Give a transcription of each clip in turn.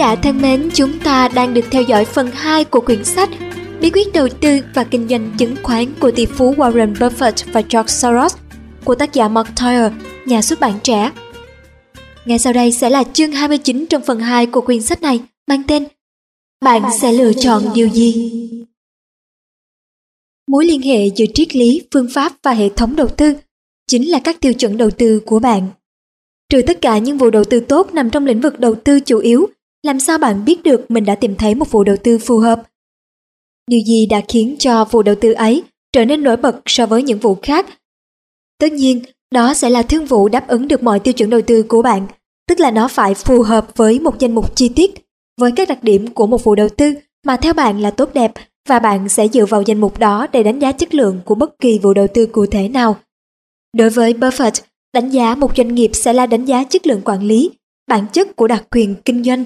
Giả thân mến, chúng ta đang được theo dõi phần 2 của quyển sách Bí quyết đầu tư và kinh doanh chứng khoán của tỷ phú Warren Buffett và George Soros của tác giả Mark Tyler, nhà xuất bản trẻ. Ngay sau đây sẽ là chương 29 trong phần 2 của quyển sách này mang tên Bạn sẽ lựa chọn điều gì? Mối liên hệ giữa triết lý, phương pháp và hệ thống đầu tư chính là các tiêu chuẩn đầu tư của bạn. Trừ tất cả những vụ đầu tư tốt nằm trong lĩnh vực đầu tư chủ yếu, làm sao bạn biết được mình đã tìm thấy một vụ đầu tư phù hợp? Điều gì đã khiến cho vụ đầu tư ấy trở nên nổi bật so với những vụ khác? Tất nhiên, đó sẽ là thương vụ đáp ứng được mọi tiêu chuẩn đầu tư của bạn, tức là nó phải phù hợp với một danh mục chi tiết, với các đặc điểm của một vụ đầu tư mà theo bạn là tốt đẹp và bạn sẽ dựa vào danh mục đó để đánh giá chất lượng của bất kỳ vụ đầu tư cụ thể nào. Đối với Buffett, đánh giá một doanh nghiệp sẽ là đánh giá chất lượng quản lý, bản chất của đặc quyền kinh doanh,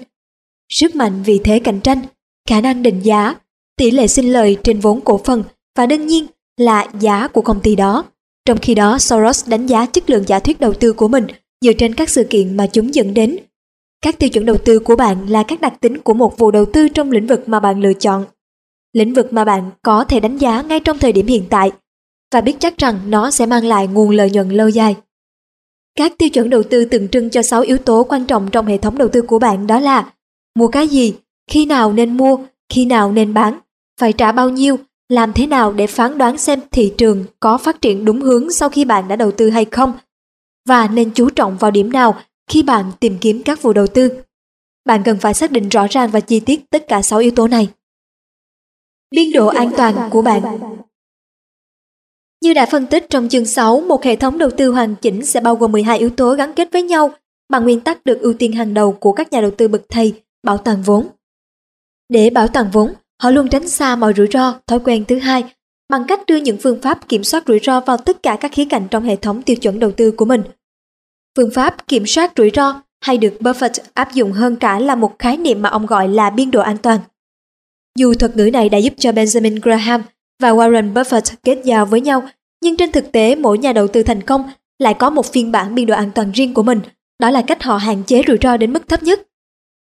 sức mạnh vị thế cạnh tranh, khả năng định giá, tỷ lệ sinh lời trên vốn cổ phần và đương nhiên là giá của công ty đó. Trong khi đó, Soros đánh giá chất lượng giả thuyết đầu tư của mình dựa trên các sự kiện mà chúng dẫn đến. Các tiêu chuẩn đầu tư của bạn là các đặc tính của một vụ đầu tư trong lĩnh vực mà bạn lựa chọn. Lĩnh vực mà bạn có thể đánh giá ngay trong thời điểm hiện tại và biết chắc rằng nó sẽ mang lại nguồn lợi nhuận lâu dài. Các tiêu chuẩn đầu tư tượng trưng cho 6 yếu tố quan trọng trong hệ thống đầu tư của bạn đó là mua cái gì, khi nào nên mua, khi nào nên bán, phải trả bao nhiêu, làm thế nào để phán đoán xem thị trường có phát triển đúng hướng sau khi bạn đã đầu tư hay không? Và nên chú trọng vào điểm nào khi bạn tìm kiếm các vụ đầu tư. Bạn cần phải xác định rõ ràng và chi tiết tất cả 6 yếu tố này. Biên độ an toàn của bạn. Như đã phân tích trong chương 6, một hệ thống đầu tư hoàn chỉnh sẽ bao gồm 12 yếu tố gắn kết với nhau bằng nguyên tắc được ưu tiên hàng đầu của các nhà đầu tư bậc thầy, bảo toàn vốn. Để bảo toàn vốn, họ luôn tránh xa mọi rủi ro, thói quen thứ hai, bằng cách đưa những phương pháp kiểm soát rủi ro vào tất cả các khía cạnh trong hệ thống tiêu chuẩn đầu tư của mình. Phương pháp kiểm soát rủi ro hay được Buffett áp dụng hơn cả là một khái niệm mà ông gọi là biên độ an toàn. Dù thuật ngữ này đã giúp cho Benjamin Graham và Warren Buffett kết giao với nhau, nhưng trên thực tế mỗi nhà đầu tư thành công lại có một phiên bản biên độ an toàn riêng của mình, đó là cách họ hạn chế rủi ro đến mức thấp nhất.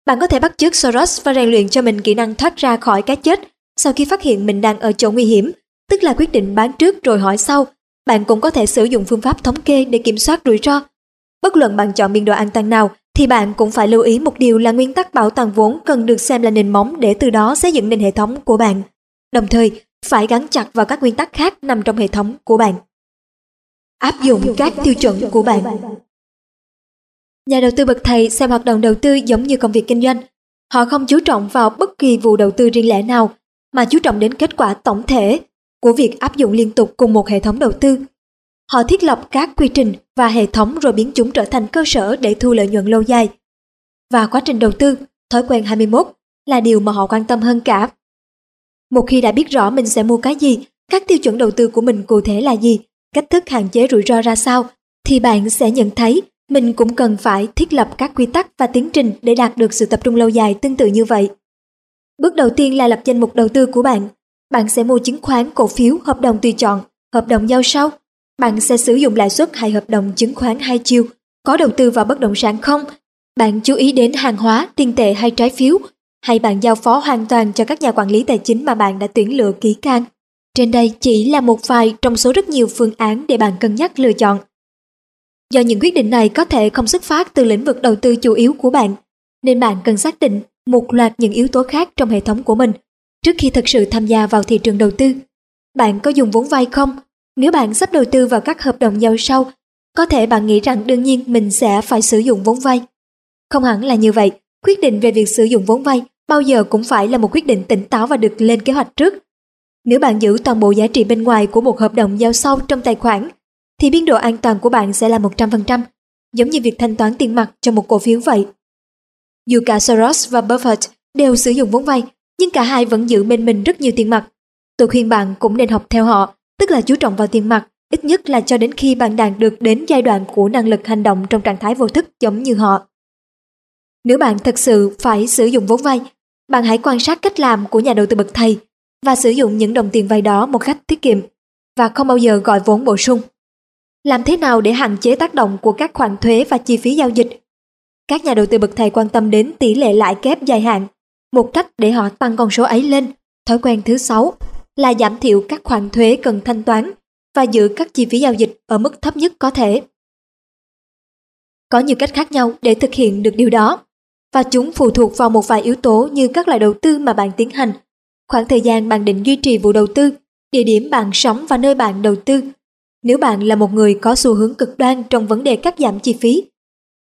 Bạn có thể bắt chước Soros và rèn luyện cho mình kỹ năng thoát ra khỏi cái chết sau khi phát hiện mình đang ở chỗ nguy hiểm, tức là quyết định bán trước rồi hỏi sau. Bạn cũng có thể sử dụng phương pháp thống kê để kiểm soát rủi ro. Bất luận bạn chọn biên độ an toàn nào, thì bạn cũng phải lưu ý một điều là nguyên tắc bảo toàn vốn cần được xem là nền móng để từ đó xây dựng nền hệ thống của bạn. Đồng thời, phải gắn chặt vào các nguyên tắc khác nằm trong hệ thống của bạn. Áp dụng các tiêu chuẩn của bạn Nhà đầu tư bậc thầy xem hoạt động đầu tư giống như công việc kinh doanh. Họ không chú trọng vào bất kỳ vụ đầu tư riêng lẻ nào, mà chú trọng đến kết quả tổng thể của việc áp dụng liên tục cùng một hệ thống đầu tư. Họ thiết lập các quy trình và hệ thống rồi biến chúng trở thành cơ sở để thu lợi nhuận lâu dài. Và quá trình đầu tư, thói quen 21 là điều mà họ quan tâm hơn cả. Một khi đã biết rõ mình sẽ mua cái gì, các tiêu chuẩn đầu tư của mình cụ thể là gì, cách thức hạn chế rủi ro ra sao, thì bạn sẽ nhận thấy mình cũng cần phải thiết lập các quy tắc và tiến trình để đạt được sự tập trung lâu dài tương tự như vậy. Bước đầu tiên là lập danh mục đầu tư của bạn. Bạn sẽ mua chứng khoán, cổ phiếu, hợp đồng tùy chọn, hợp đồng giao sau. Bạn sẽ sử dụng lãi suất hay hợp đồng chứng khoán hai chiều, có đầu tư vào bất động sản không? Bạn chú ý đến hàng hóa, tiền tệ hay trái phiếu, hay bạn giao phó hoàn toàn cho các nhà quản lý tài chính mà bạn đã tuyển lựa kỹ càng. Trên đây chỉ là một vài trong số rất nhiều phương án để bạn cân nhắc lựa chọn. Do những quyết định này có thể không xuất phát từ lĩnh vực đầu tư chủ yếu của bạn, nên bạn cần xác định một loạt những yếu tố khác trong hệ thống của mình trước khi thực sự tham gia vào thị trường đầu tư. Bạn có dùng vốn vay không? Nếu bạn sắp đầu tư vào các hợp đồng giao sau, có thể bạn nghĩ rằng đương nhiên mình sẽ phải sử dụng vốn vay. Không hẳn là như vậy, quyết định về việc sử dụng vốn vay bao giờ cũng phải là một quyết định tỉnh táo và được lên kế hoạch trước. Nếu bạn giữ toàn bộ giá trị bên ngoài của một hợp đồng giao sau trong tài khoản thì biên độ an toàn của bạn sẽ là 100%, giống như việc thanh toán tiền mặt cho một cổ phiếu vậy. Dù cả Soros và Buffett đều sử dụng vốn vay, nhưng cả hai vẫn giữ bên mình rất nhiều tiền mặt. Tôi khuyên bạn cũng nên học theo họ, tức là chú trọng vào tiền mặt, ít nhất là cho đến khi bạn đạt được đến giai đoạn của năng lực hành động trong trạng thái vô thức giống như họ. Nếu bạn thật sự phải sử dụng vốn vay, bạn hãy quan sát cách làm của nhà đầu tư bậc thầy và sử dụng những đồng tiền vay đó một cách tiết kiệm và không bao giờ gọi vốn bổ sung. Làm thế nào để hạn chế tác động của các khoản thuế và chi phí giao dịch? Các nhà đầu tư bậc thầy quan tâm đến tỷ lệ lãi kép dài hạn. Một cách để họ tăng con số ấy lên. Thói quen thứ sáu là giảm thiểu các khoản thuế cần thanh toán và giữ các chi phí giao dịch ở mức thấp nhất có thể. Có nhiều cách khác nhau để thực hiện được điều đó, và chúng phụ thuộc vào một vài yếu tố như các loại đầu tư mà bạn tiến hành, khoảng thời gian bạn định duy trì vụ đầu tư, địa điểm bạn sống và nơi bạn đầu tư. Nếu bạn là một người có xu hướng cực đoan trong vấn đề cắt giảm chi phí,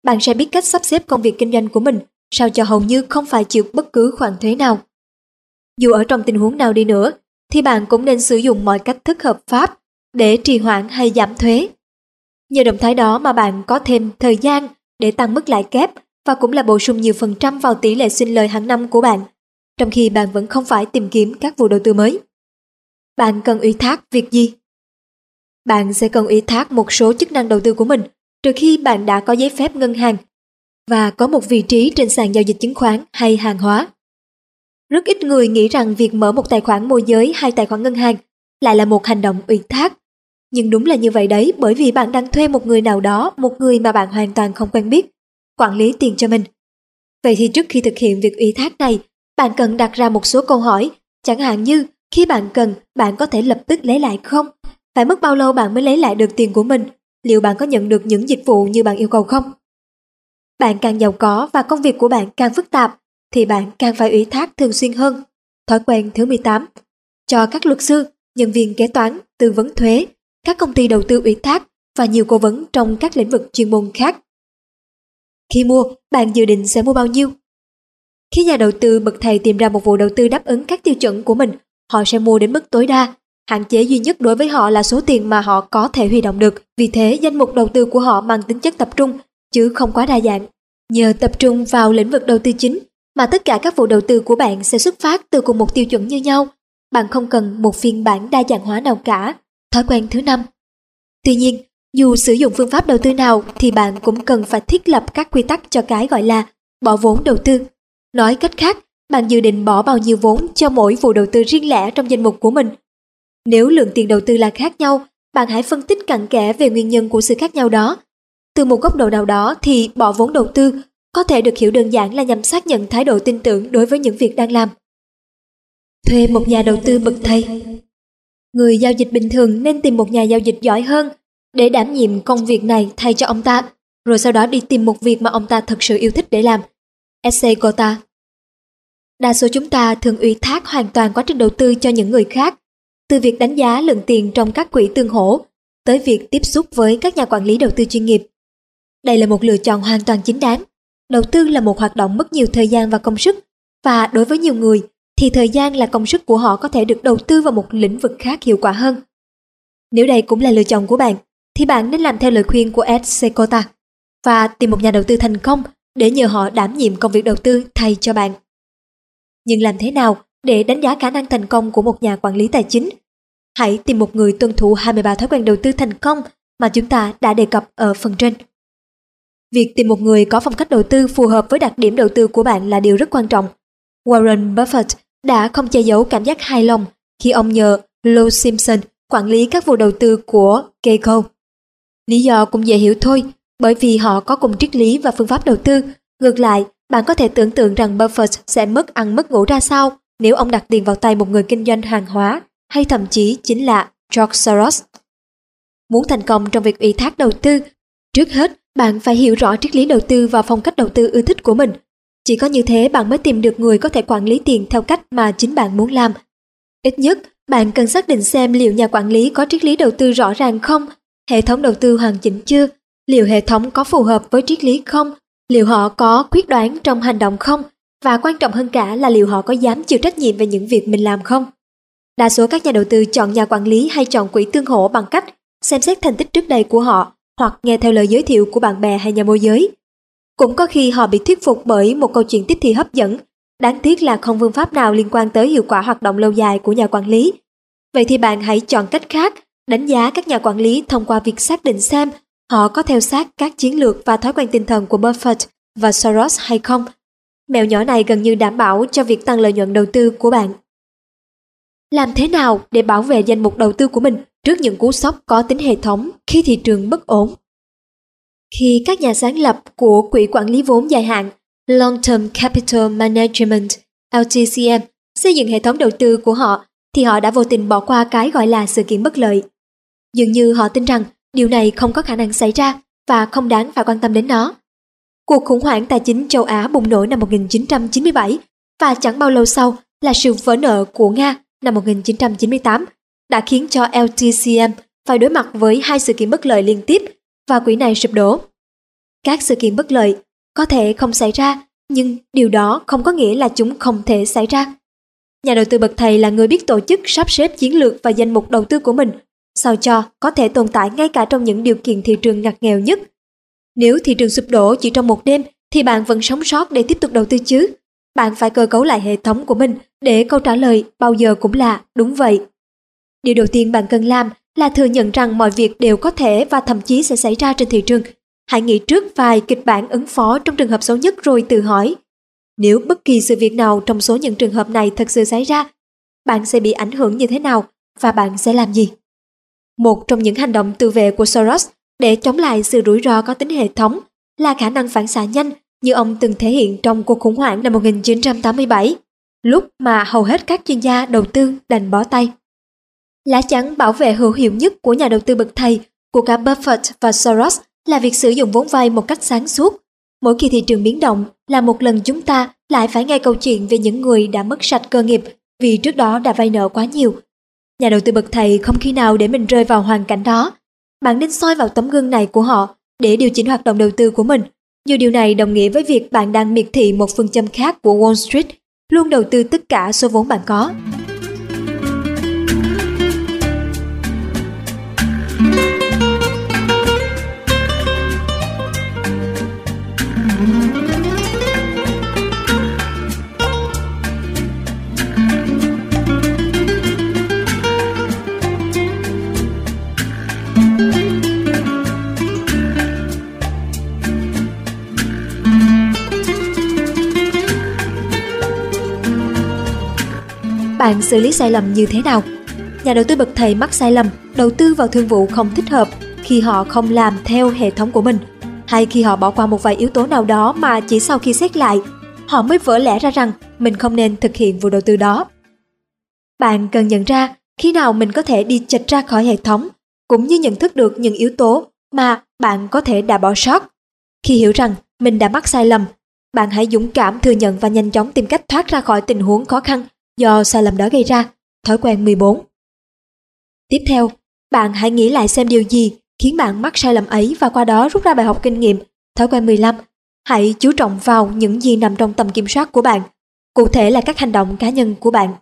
bạn sẽ biết cách sắp xếp công việc kinh doanh của mình sao cho hầu như không phải chịu bất cứ khoản thuế nào. Dù ở trong tình huống nào đi nữa, thì bạn cũng nên sử dụng mọi cách thức hợp pháp để trì hoãn hay giảm thuế. Nhờ động thái đó mà bạn có thêm thời gian để tăng mức lãi kép và cũng là bổ sung nhiều phần trăm vào tỷ lệ sinh lời hàng năm của bạn, trong khi bạn vẫn không phải tìm kiếm các vụ đầu tư mới. Bạn cần ủy thác việc gì? Bạn sẽ cần ủy thác một số chức năng đầu tư của mình trừ khi bạn đã có giấy phép ngân hàng và có một vị trí trên sàn giao dịch chứng khoán hay hàng hóa. Rất ít người nghĩ rằng việc mở một tài khoản môi giới hay tài khoản ngân hàng lại là một hành động ủy thác. Nhưng đúng là như vậy đấy bởi vì bạn đang thuê một người nào đó, một người mà bạn hoàn toàn không quen biết, quản lý tiền cho mình. Vậy thì trước khi thực hiện việc ủy thác này, bạn cần đặt ra một số câu hỏi, chẳng hạn như khi bạn cần, bạn có thể lập tức lấy lại không? Phải mất bao lâu bạn mới lấy lại được tiền của mình? Liệu bạn có nhận được những dịch vụ như bạn yêu cầu không? Bạn càng giàu có và công việc của bạn càng phức tạp, thì bạn càng phải ủy thác thường xuyên hơn. Thói quen thứ 18. Cho các luật sư, nhân viên kế toán, tư vấn thuế, các công ty đầu tư ủy thác và nhiều cố vấn trong các lĩnh vực chuyên môn khác. Khi mua, bạn dự định sẽ mua bao nhiêu? Khi nhà đầu tư bậc thầy tìm ra một vụ đầu tư đáp ứng các tiêu chuẩn của mình, họ sẽ mua đến mức tối đa. Hạn chế duy nhất đối với họ là số tiền mà họ có thể huy động được. Vì thế, danh mục đầu tư của họ mang tính chất tập trung, chứ không quá đa dạng. Nhờ tập trung vào lĩnh vực đầu tư chính, mà tất cả các vụ đầu tư của bạn sẽ xuất phát từ cùng một tiêu chuẩn như nhau. Bạn không cần một phiên bản đa dạng hóa nào cả. Thói quen thứ năm. Tuy nhiên, dù sử dụng phương pháp đầu tư nào thì bạn cũng cần phải thiết lập các quy tắc cho cái gọi là bỏ vốn đầu tư. Nói cách khác, bạn dự định bỏ bao nhiêu vốn cho mỗi vụ đầu tư riêng lẻ trong danh mục của mình. Nếu lượng tiền đầu tư là khác nhau, bạn hãy phân tích cặn kẽ về nguyên nhân của sự khác nhau đó. Từ một góc độ nào đó thì bỏ vốn đầu tư có thể được hiểu đơn giản là nhằm xác nhận thái độ tin tưởng đối với những việc đang làm. Thuê một nhà đầu tư bậc thầy Người giao dịch bình thường nên tìm một nhà giao dịch giỏi hơn để đảm nhiệm công việc này thay cho ông ta, rồi sau đó đi tìm một việc mà ông ta thật sự yêu thích để làm. Essay Gota Đa số chúng ta thường ủy thác hoàn toàn quá trình đầu tư cho những người khác, từ việc đánh giá lượng tiền trong các quỹ tương hỗ tới việc tiếp xúc với các nhà quản lý đầu tư chuyên nghiệp. Đây là một lựa chọn hoàn toàn chính đáng. Đầu tư là một hoạt động mất nhiều thời gian và công sức, và đối với nhiều người thì thời gian là công sức của họ có thể được đầu tư vào một lĩnh vực khác hiệu quả hơn. Nếu đây cũng là lựa chọn của bạn, thì bạn nên làm theo lời khuyên của Ed Sekota và tìm một nhà đầu tư thành công để nhờ họ đảm nhiệm công việc đầu tư thay cho bạn. Nhưng làm thế nào để đánh giá khả năng thành công của một nhà quản lý tài chính? Hãy tìm một người tuân thủ 23 thói quen đầu tư thành công mà chúng ta đã đề cập ở phần trên. Việc tìm một người có phong cách đầu tư phù hợp với đặc điểm đầu tư của bạn là điều rất quan trọng. Warren Buffett đã không che giấu cảm giác hài lòng khi ông nhờ Lou Simpson quản lý các vụ đầu tư của Geico. Lý do cũng dễ hiểu thôi, bởi vì họ có cùng triết lý và phương pháp đầu tư. Ngược lại, bạn có thể tưởng tượng rằng Buffett sẽ mất ăn mất ngủ ra sao nếu ông đặt tiền vào tay một người kinh doanh hàng hóa hay thậm chí chính là George Soros. Muốn thành công trong việc ủy thác đầu tư, trước hết bạn phải hiểu rõ triết lý đầu tư và phong cách đầu tư ưa thích của mình. Chỉ có như thế bạn mới tìm được người có thể quản lý tiền theo cách mà chính bạn muốn làm. Ít nhất, bạn cần xác định xem liệu nhà quản lý có triết lý đầu tư rõ ràng không, hệ thống đầu tư hoàn chỉnh chưa, liệu hệ thống có phù hợp với triết lý không, liệu họ có quyết đoán trong hành động không, và quan trọng hơn cả là liệu họ có dám chịu trách nhiệm về những việc mình làm không. Đa số các nhà đầu tư chọn nhà quản lý hay chọn quỹ tương hỗ bằng cách xem xét thành tích trước đây của họ hoặc nghe theo lời giới thiệu của bạn bè hay nhà môi giới. Cũng có khi họ bị thuyết phục bởi một câu chuyện tiếp thị hấp dẫn, đáng tiếc là không phương pháp nào liên quan tới hiệu quả hoạt động lâu dài của nhà quản lý. Vậy thì bạn hãy chọn cách khác, đánh giá các nhà quản lý thông qua việc xác định xem họ có theo sát các chiến lược và thói quen tinh thần của Buffett và Soros hay không. Mèo nhỏ này gần như đảm bảo cho việc tăng lợi nhuận đầu tư của bạn. Làm thế nào để bảo vệ danh mục đầu tư của mình trước những cú sốc có tính hệ thống khi thị trường bất ổn? Khi các nhà sáng lập của Quỹ Quản lý vốn dài hạn, Long Term Capital Management LTCM xây dựng hệ thống đầu tư của họ, thì họ đã vô tình bỏ qua cái gọi là sự kiện bất lợi. Dường như họ tin rằng điều này không có khả năng xảy ra và không đáng phải quan tâm đến nó. Cuộc khủng hoảng tài chính châu Á bùng nổ năm 1997 và chẳng bao lâu sau là sự vỡ nợ của Nga năm 1998 đã khiến cho LTCM phải đối mặt với hai sự kiện bất lợi liên tiếp và quỹ này sụp đổ. Các sự kiện bất lợi có thể không xảy ra, nhưng điều đó không có nghĩa là chúng không thể xảy ra. Nhà đầu tư bậc thầy là người biết tổ chức sắp xếp chiến lược và danh mục đầu tư của mình, sao cho có thể tồn tại ngay cả trong những điều kiện thị trường ngặt nghèo nhất. Nếu thị trường sụp đổ chỉ trong một đêm thì bạn vẫn sống sót để tiếp tục đầu tư chứ. Bạn phải cơ cấu lại hệ thống của mình để câu trả lời bao giờ cũng là đúng vậy. Điều đầu tiên bạn cần làm là thừa nhận rằng mọi việc đều có thể và thậm chí sẽ xảy ra trên thị trường. Hãy nghĩ trước vài kịch bản ứng phó trong trường hợp xấu nhất rồi tự hỏi. Nếu bất kỳ sự việc nào trong số những trường hợp này thật sự xảy ra, bạn sẽ bị ảnh hưởng như thế nào và bạn sẽ làm gì? Một trong những hành động tự vệ của Soros để chống lại sự rủi ro có tính hệ thống là khả năng phản xạ nhanh như ông từng thể hiện trong cuộc khủng hoảng năm 1987, lúc mà hầu hết các chuyên gia đầu tư đành bó tay. Lá chắn bảo vệ hữu hiệu nhất của nhà đầu tư bậc thầy của cả Buffett và Soros là việc sử dụng vốn vay một cách sáng suốt. Mỗi khi thị trường biến động là một lần chúng ta lại phải nghe câu chuyện về những người đã mất sạch cơ nghiệp vì trước đó đã vay nợ quá nhiều. Nhà đầu tư bậc thầy không khi nào để mình rơi vào hoàn cảnh đó. Bạn nên soi vào tấm gương này của họ để điều chỉnh hoạt động đầu tư của mình. Dù điều này đồng nghĩa với việc bạn đang miệt thị một phương châm khác của Wall Street, luôn đầu tư tất cả số vốn bạn có. Bạn xử lý sai lầm như thế nào. Nhà đầu tư bậc thầy mắc sai lầm đầu tư vào thương vụ không thích hợp khi họ không làm theo hệ thống của mình hay khi họ bỏ qua một vài yếu tố nào đó mà chỉ sau khi xét lại họ mới vỡ lẽ ra rằng mình không nên thực hiện vụ đầu tư đó. Bạn cần nhận ra khi nào mình có thể đi chệch ra khỏi hệ thống cũng như nhận thức được những yếu tố mà bạn có thể đã bỏ sót. Khi hiểu rằng mình đã mắc sai lầm, bạn hãy dũng cảm thừa nhận và nhanh chóng tìm cách thoát ra khỏi tình huống khó khăn do sai lầm đó gây ra. Thói quen 14 Tiếp theo, bạn hãy nghĩ lại xem điều gì khiến bạn mắc sai lầm ấy và qua đó rút ra bài học kinh nghiệm. Thói quen 15 Hãy chú trọng vào những gì nằm trong tầm kiểm soát của bạn, cụ thể là các hành động cá nhân của bạn.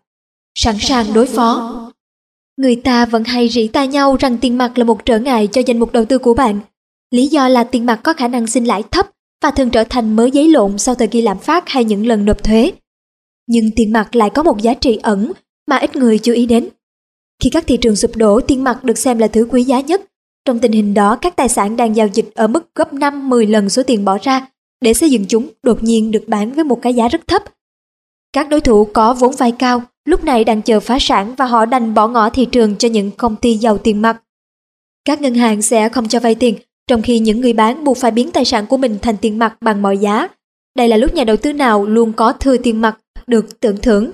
Sẵn sàng đối phó Người ta vẫn hay rỉ tai nhau rằng tiền mặt là một trở ngại cho danh mục đầu tư của bạn. Lý do là tiền mặt có khả năng sinh lãi thấp và thường trở thành mớ giấy lộn sau thời kỳ lạm phát hay những lần nộp thuế. Nhưng tiền mặt lại có một giá trị ẩn mà ít người chú ý đến. Khi các thị trường sụp đổ, tiền mặt được xem là thứ quý giá nhất. Trong tình hình đó, các tài sản đang giao dịch ở mức gấp 5-10 lần số tiền bỏ ra để xây dựng chúng đột nhiên được bán với một cái giá rất thấp. Các đối thủ có vốn vay cao lúc này đang chờ phá sản và họ đành bỏ ngỏ thị trường cho những công ty giàu tiền mặt. Các ngân hàng sẽ không cho vay tiền, trong khi những người bán buộc phải biến tài sản của mình thành tiền mặt bằng mọi giá. Đây là lúc nhà đầu tư nào luôn có thừa tiền mặt được tưởng thưởng.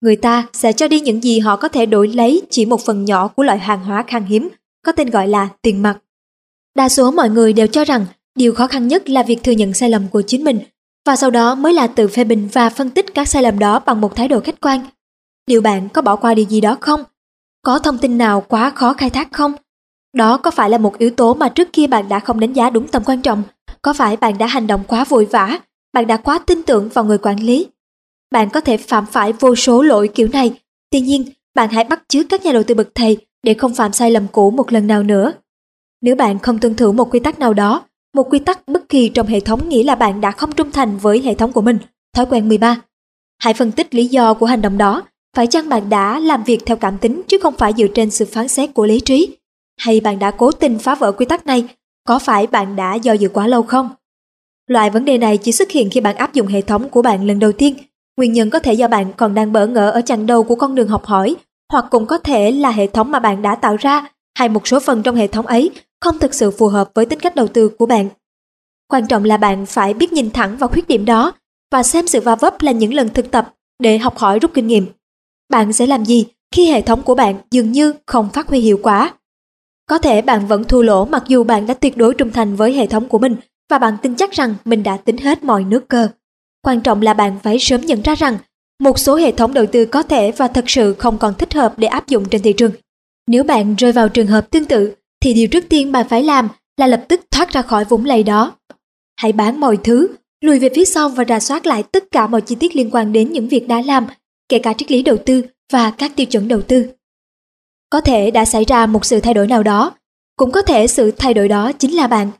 Người ta sẽ cho đi những gì họ có thể đổi lấy chỉ một phần nhỏ của loại hàng hóa khan hiếm, có tên gọi là tiền mặt. Đa số mọi người đều cho rằng điều khó khăn nhất là việc thừa nhận sai lầm của chính mình và sau đó mới là tự phê bình và phân tích các sai lầm đó bằng một thái độ khách quan. liệu bạn có bỏ qua điều gì đó không? Có thông tin nào quá khó khai thác không? Đó có phải là một yếu tố mà trước kia bạn đã không đánh giá đúng tầm quan trọng? Có phải bạn đã hành động quá vội vã? Bạn đã quá tin tưởng vào người quản lý? Bạn có thể phạm phải vô số lỗi kiểu này, tuy nhiên bạn hãy bắt chước các nhà đầu tư bậc thầy để không phạm sai lầm cũ một lần nào nữa. Nếu bạn không tuân thủ một quy tắc nào đó, một quy tắc bất kỳ trong hệ thống nghĩa là bạn đã không trung thành với hệ thống của mình. Thói quen 13. Hãy phân tích lý do của hành động đó. Phải chăng bạn đã làm việc theo cảm tính chứ không phải dựa trên sự phán xét của lý trí? Hay bạn đã cố tình phá vỡ quy tắc này? Có phải bạn đã do dự quá lâu không? Loại vấn đề này chỉ xuất hiện khi bạn áp dụng hệ thống của bạn lần đầu tiên Nguyên nhân có thể do bạn còn đang bỡ ngỡ ở chặng đầu của con đường học hỏi, hoặc cũng có thể là hệ thống mà bạn đã tạo ra hay một số phần trong hệ thống ấy không thực sự phù hợp với tính cách đầu tư của bạn. Quan trọng là bạn phải biết nhìn thẳng vào khuyết điểm đó và xem sự va vấp là những lần thực tập để học hỏi rút kinh nghiệm. Bạn sẽ làm gì khi hệ thống của bạn dường như không phát huy hiệu quả? Có thể bạn vẫn thua lỗ mặc dù bạn đã tuyệt đối trung thành với hệ thống của mình và bạn tin chắc rằng mình đã tính hết mọi nước cơ. Quan trọng là bạn phải sớm nhận ra rằng một số hệ thống đầu tư có thể và thật sự không còn thích hợp để áp dụng trên thị trường. Nếu bạn rơi vào trường hợp tương tự, thì điều trước tiên bạn phải làm là lập tức thoát ra khỏi vũng lầy đó. Hãy bán mọi thứ, lùi về phía sau và rà soát lại tất cả mọi chi tiết liên quan đến những việc đã làm, kể cả triết lý đầu tư và các tiêu chuẩn đầu tư. Có thể đã xảy ra một sự thay đổi nào đó, cũng có thể sự thay đổi đó chính là bạn.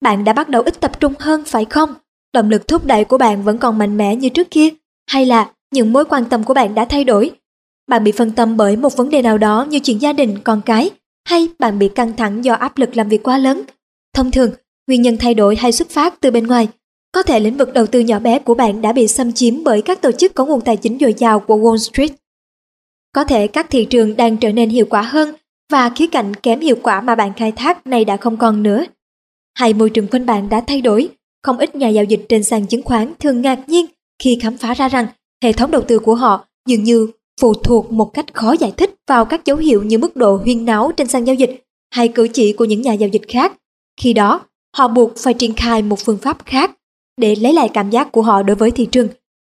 Bạn đã bắt đầu ít tập trung hơn phải không? Động lực thúc đẩy của bạn vẫn còn mạnh mẽ như trước kia, hay là những mối quan tâm của bạn đã thay đổi? Bạn bị phân tâm bởi một vấn đề nào đó như chuyện gia đình, con cái, hay bạn bị căng thẳng do áp lực làm việc quá lớn? Thông thường, nguyên nhân thay đổi hay xuất phát từ bên ngoài. Có thể lĩnh vực đầu tư nhỏ bé của bạn đã bị xâm chiếm bởi các tổ chức có nguồn tài chính dồi dào của Wall Street. Có thể các thị trường đang trở nên hiệu quả hơn và khía cạnh kém hiệu quả mà bạn khai thác này đã không còn nữa. Hay môi trường quanh bạn đã thay đổi, không ít nhà giao dịch trên sàn chứng khoán thường ngạc nhiên khi khám phá ra rằng hệ thống đầu tư của họ dường như phụ thuộc một cách khó giải thích vào các dấu hiệu như mức độ huyên náo trên sàn giao dịch hay cử chỉ của những nhà giao dịch khác. Khi đó, họ buộc phải triển khai một phương pháp khác để lấy lại cảm giác của họ đối với thị trường.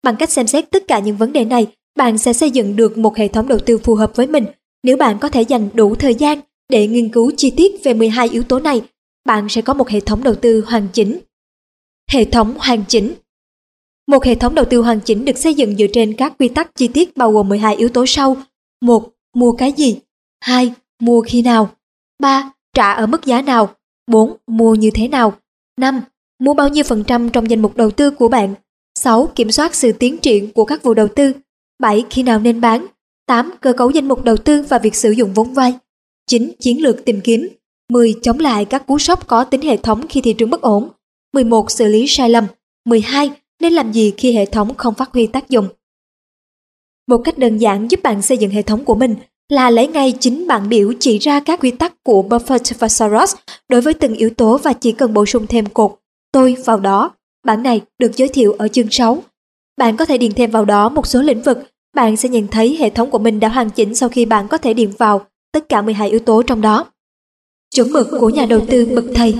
Bằng cách xem xét tất cả những vấn đề này, bạn sẽ xây dựng được một hệ thống đầu tư phù hợp với mình. Nếu bạn có thể dành đủ thời gian để nghiên cứu chi tiết về 12 yếu tố này, bạn sẽ có một hệ thống đầu tư hoàn chỉnh. Hệ thống hoàn chỉnh Một hệ thống đầu tư hoàn chỉnh được xây dựng dựa trên các quy tắc chi tiết bao gồm 12 yếu tố sau. 1. Mua cái gì? 2. Mua khi nào? 3. Trả ở mức giá nào? 4. Mua như thế nào? 5. Mua bao nhiêu phần trăm trong danh mục đầu tư của bạn? 6. Kiểm soát sự tiến triển của các vụ đầu tư. 7. Khi nào nên bán? 8. Cơ cấu danh mục đầu tư và việc sử dụng vốn vay. 9. Chiến lược tìm kiếm. 10. Chống lại các cú sốc có tính hệ thống khi thị trường bất ổn. 11. Xử lý sai lầm. 12. Nên làm gì khi hệ thống không phát huy tác dụng? Một cách đơn giản giúp bạn xây dựng hệ thống của mình là lấy ngay chính bảng biểu chỉ ra các quy tắc của Buffett và Soros đối với từng yếu tố và chỉ cần bổ sung thêm cột tôi vào đó. Bản này được giới thiệu ở chương 6. Bạn có thể điền thêm vào đó một số lĩnh vực, bạn sẽ nhận thấy hệ thống của mình đã hoàn chỉnh sau khi bạn có thể điền vào tất cả 12 yếu tố trong đó. Chuẩn mực của nhà đầu tư bậc thầy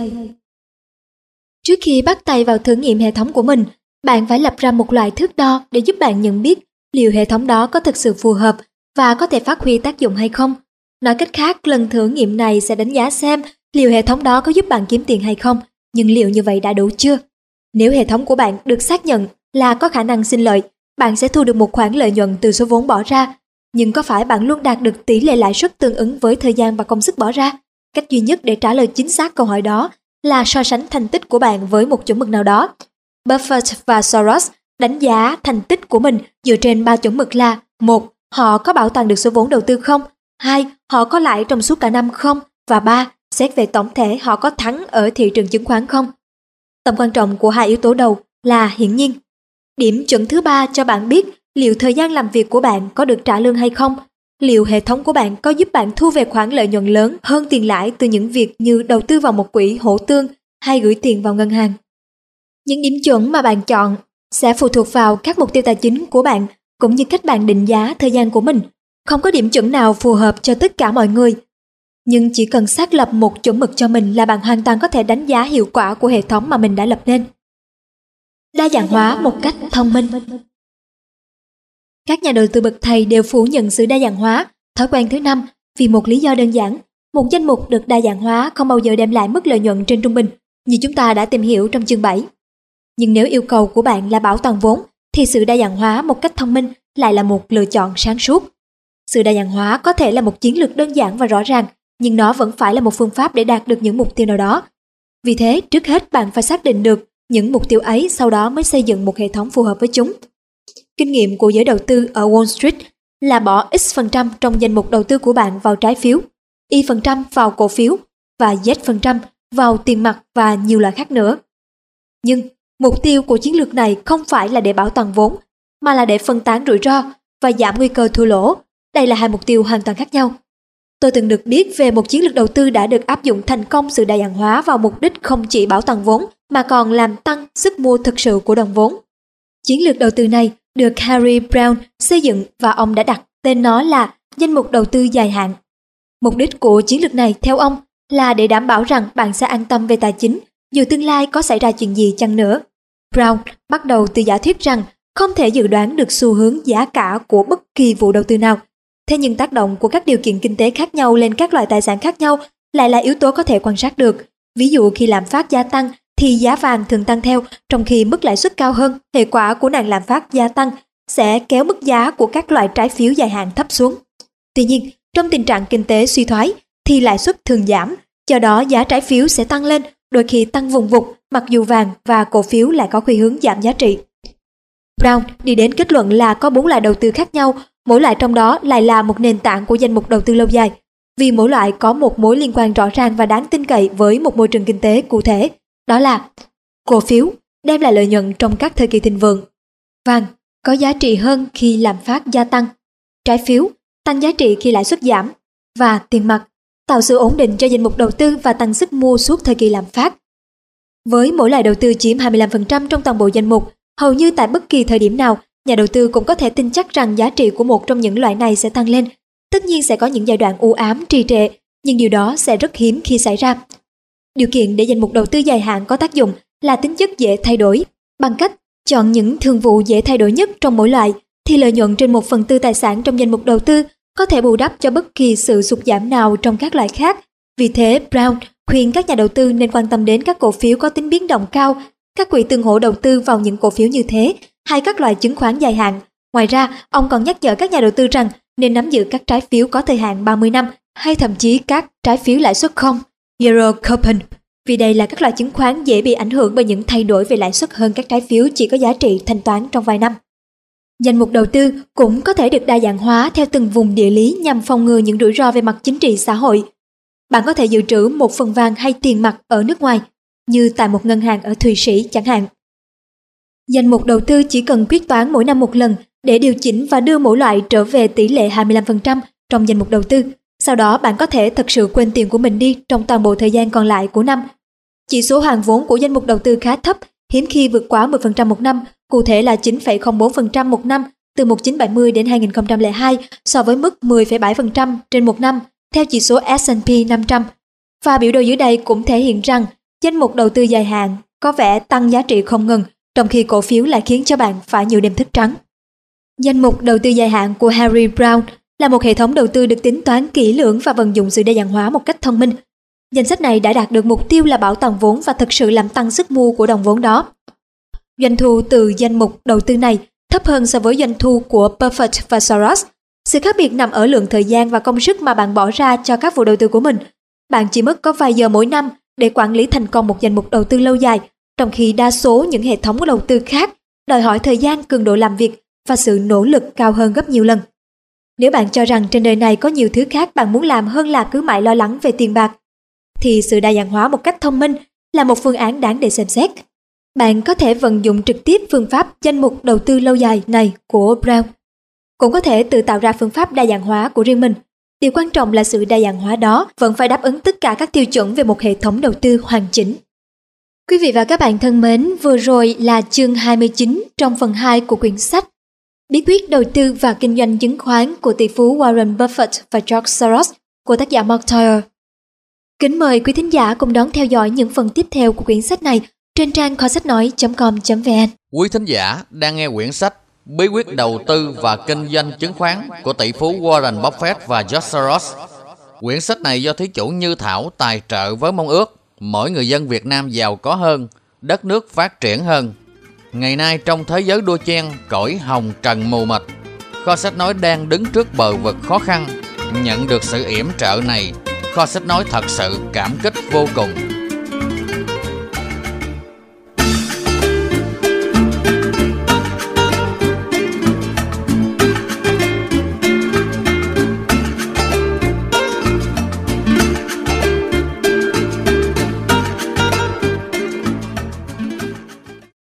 Trước khi bắt tay vào thử nghiệm hệ thống của mình, bạn phải lập ra một loại thước đo để giúp bạn nhận biết liệu hệ thống đó có thực sự phù hợp và có thể phát huy tác dụng hay không. Nói cách khác, lần thử nghiệm này sẽ đánh giá xem liệu hệ thống đó có giúp bạn kiếm tiền hay không, nhưng liệu như vậy đã đủ chưa? Nếu hệ thống của bạn được xác nhận là có khả năng sinh lợi, bạn sẽ thu được một khoản lợi nhuận từ số vốn bỏ ra. Nhưng có phải bạn luôn đạt được tỷ lệ lãi suất tương ứng với thời gian và công sức bỏ ra? Cách duy nhất để trả lời chính xác câu hỏi đó là so sánh thành tích của bạn với một chuẩn mực nào đó. Buffett và Soros đánh giá thành tích của mình dựa trên ba chuẩn mực là một Họ có bảo toàn được số vốn đầu tư không? Hai, họ có lãi trong suốt cả năm không? Và ba, xét về tổng thể họ có thắng ở thị trường chứng khoán không? Tầm quan trọng của hai yếu tố đầu là hiển nhiên. Điểm chuẩn thứ ba cho bạn biết liệu thời gian làm việc của bạn có được trả lương hay không? Liệu hệ thống của bạn có giúp bạn thu về khoản lợi nhuận lớn hơn tiền lãi từ những việc như đầu tư vào một quỹ hỗ tương hay gửi tiền vào ngân hàng? Những điểm chuẩn mà bạn chọn sẽ phụ thuộc vào các mục tiêu tài chính của bạn cũng như cách bạn định giá thời gian của mình. Không có điểm chuẩn nào phù hợp cho tất cả mọi người. Nhưng chỉ cần xác lập một chuẩn mực cho mình là bạn hoàn toàn có thể đánh giá hiệu quả của hệ thống mà mình đã lập nên. Đa dạng hóa một cách thông minh các nhà đầu tư bậc thầy đều phủ nhận sự đa dạng hóa, thói quen thứ năm, vì một lý do đơn giản. Một danh mục được đa dạng hóa không bao giờ đem lại mức lợi nhuận trên trung bình, như chúng ta đã tìm hiểu trong chương 7. Nhưng nếu yêu cầu của bạn là bảo toàn vốn, thì sự đa dạng hóa một cách thông minh lại là một lựa chọn sáng suốt. Sự đa dạng hóa có thể là một chiến lược đơn giản và rõ ràng, nhưng nó vẫn phải là một phương pháp để đạt được những mục tiêu nào đó. Vì thế, trước hết bạn phải xác định được những mục tiêu ấy sau đó mới xây dựng một hệ thống phù hợp với chúng. Kinh nghiệm của giới đầu tư ở Wall Street là bỏ X phần trăm trong danh mục đầu tư của bạn vào trái phiếu, Y phần trăm vào cổ phiếu và Z phần trăm vào tiền mặt và nhiều loại khác nữa. Nhưng Mục tiêu của chiến lược này không phải là để bảo toàn vốn, mà là để phân tán rủi ro và giảm nguy cơ thua lỗ. Đây là hai mục tiêu hoàn toàn khác nhau. Tôi từng được biết về một chiến lược đầu tư đã được áp dụng thành công sự đa dạng hóa vào mục đích không chỉ bảo toàn vốn mà còn làm tăng sức mua thực sự của đồng vốn. Chiến lược đầu tư này được Harry Brown xây dựng và ông đã đặt tên nó là danh mục đầu tư dài hạn. Mục đích của chiến lược này, theo ông, là để đảm bảo rằng bạn sẽ an tâm về tài chính, dù tương lai có xảy ra chuyện gì chăng nữa. Brown bắt đầu từ giả thuyết rằng không thể dự đoán được xu hướng giá cả của bất kỳ vụ đầu tư nào. Thế nhưng tác động của các điều kiện kinh tế khác nhau lên các loại tài sản khác nhau lại là yếu tố có thể quan sát được. Ví dụ khi lạm phát gia tăng thì giá vàng thường tăng theo, trong khi mức lãi suất cao hơn, hệ quả của nạn lạm phát gia tăng sẽ kéo mức giá của các loại trái phiếu dài hạn thấp xuống. Tuy nhiên, trong tình trạng kinh tế suy thoái thì lãi suất thường giảm, do đó giá trái phiếu sẽ tăng lên, đôi khi tăng vùng vụt, mặc dù vàng và cổ phiếu lại có khuynh hướng giảm giá trị. Brown đi đến kết luận là có bốn loại đầu tư khác nhau, mỗi loại trong đó lại là một nền tảng của danh mục đầu tư lâu dài, vì mỗi loại có một mối liên quan rõ ràng và đáng tin cậy với một môi trường kinh tế cụ thể, đó là cổ phiếu đem lại lợi nhuận trong các thời kỳ thịnh vượng, vàng có giá trị hơn khi lạm phát gia tăng, trái phiếu tăng giá trị khi lãi suất giảm và tiền mặt tạo sự ổn định cho danh mục đầu tư và tăng sức mua suốt thời kỳ lạm phát. Với mỗi loại đầu tư chiếm 25% trong toàn bộ danh mục, hầu như tại bất kỳ thời điểm nào, nhà đầu tư cũng có thể tin chắc rằng giá trị của một trong những loại này sẽ tăng lên. Tất nhiên sẽ có những giai đoạn u ám, trì trệ, nhưng điều đó sẽ rất hiếm khi xảy ra. Điều kiện để danh mục đầu tư dài hạn có tác dụng là tính chất dễ thay đổi. Bằng cách chọn những thương vụ dễ thay đổi nhất trong mỗi loại, thì lợi nhuận trên một phần tư tài sản trong danh mục đầu tư có thể bù đắp cho bất kỳ sự sụt giảm nào trong các loại khác. Vì thế, Brown khuyên các nhà đầu tư nên quan tâm đến các cổ phiếu có tính biến động cao, các quỹ tương hỗ đầu tư vào những cổ phiếu như thế, hay các loại chứng khoán dài hạn. Ngoài ra, ông còn nhắc nhở các nhà đầu tư rằng nên nắm giữ các trái phiếu có thời hạn 30 năm hay thậm chí các trái phiếu lãi suất không, Euro Coupon, vì đây là các loại chứng khoán dễ bị ảnh hưởng bởi những thay đổi về lãi suất hơn các trái phiếu chỉ có giá trị thanh toán trong vài năm. Danh mục đầu tư cũng có thể được đa dạng hóa theo từng vùng địa lý nhằm phòng ngừa những rủi ro về mặt chính trị xã hội. Bạn có thể dự trữ một phần vàng hay tiền mặt ở nước ngoài, như tại một ngân hàng ở Thụy Sĩ chẳng hạn. Danh mục đầu tư chỉ cần quyết toán mỗi năm một lần để điều chỉnh và đưa mỗi loại trở về tỷ lệ 25% trong danh mục đầu tư. Sau đó bạn có thể thật sự quên tiền của mình đi trong toàn bộ thời gian còn lại của năm. Chỉ số hoàn vốn của danh mục đầu tư khá thấp, hiếm khi vượt quá 10% một năm cụ thể là 9,04% một năm từ 1970 đến 2002 so với mức 10,7% trên một năm theo chỉ số S&P 500. Và biểu đồ dưới đây cũng thể hiện rằng danh mục đầu tư dài hạn có vẻ tăng giá trị không ngừng, trong khi cổ phiếu lại khiến cho bạn phải nhiều đêm thức trắng. Danh mục đầu tư dài hạn của Harry Brown là một hệ thống đầu tư được tính toán kỹ lưỡng và vận dụng sự đa dạng hóa một cách thông minh. Danh sách này đã đạt được mục tiêu là bảo toàn vốn và thực sự làm tăng sức mua của đồng vốn đó. Doanh thu từ danh mục đầu tư này thấp hơn so với doanh thu của Perfect và Soros. Sự khác biệt nằm ở lượng thời gian và công sức mà bạn bỏ ra cho các vụ đầu tư của mình. Bạn chỉ mất có vài giờ mỗi năm để quản lý thành công một danh mục đầu tư lâu dài, trong khi đa số những hệ thống đầu tư khác đòi hỏi thời gian cường độ làm việc và sự nỗ lực cao hơn gấp nhiều lần. Nếu bạn cho rằng trên đời này có nhiều thứ khác bạn muốn làm hơn là cứ mãi lo lắng về tiền bạc, thì sự đa dạng hóa một cách thông minh là một phương án đáng để xem xét. Bạn có thể vận dụng trực tiếp phương pháp danh mục đầu tư lâu dài này của Brown. Cũng có thể tự tạo ra phương pháp đa dạng hóa của riêng mình. Điều quan trọng là sự đa dạng hóa đó vẫn phải đáp ứng tất cả các tiêu chuẩn về một hệ thống đầu tư hoàn chỉnh. Quý vị và các bạn thân mến, vừa rồi là chương 29 trong phần 2 của quyển sách Bí quyết đầu tư và kinh doanh chứng khoán của tỷ phú Warren Buffett và George Soros của tác giả Mark Tyler. Kính mời quý thính giả cùng đón theo dõi những phần tiếp theo của quyển sách này trên trang kho sách nói.com.vn. Quý thính giả đang nghe quyển sách Bí quyết đầu tư và kinh doanh chứng khoán của tỷ phú Warren Buffett và George Soros. Quyển sách này do thí chủ Như Thảo tài trợ với mong ước mỗi người dân Việt Nam giàu có hơn, đất nước phát triển hơn. Ngày nay trong thế giới đua chen, cõi hồng trần mù mịt, kho sách nói đang đứng trước bờ vực khó khăn. Nhận được sự yểm trợ này, kho sách nói thật sự cảm kích vô cùng.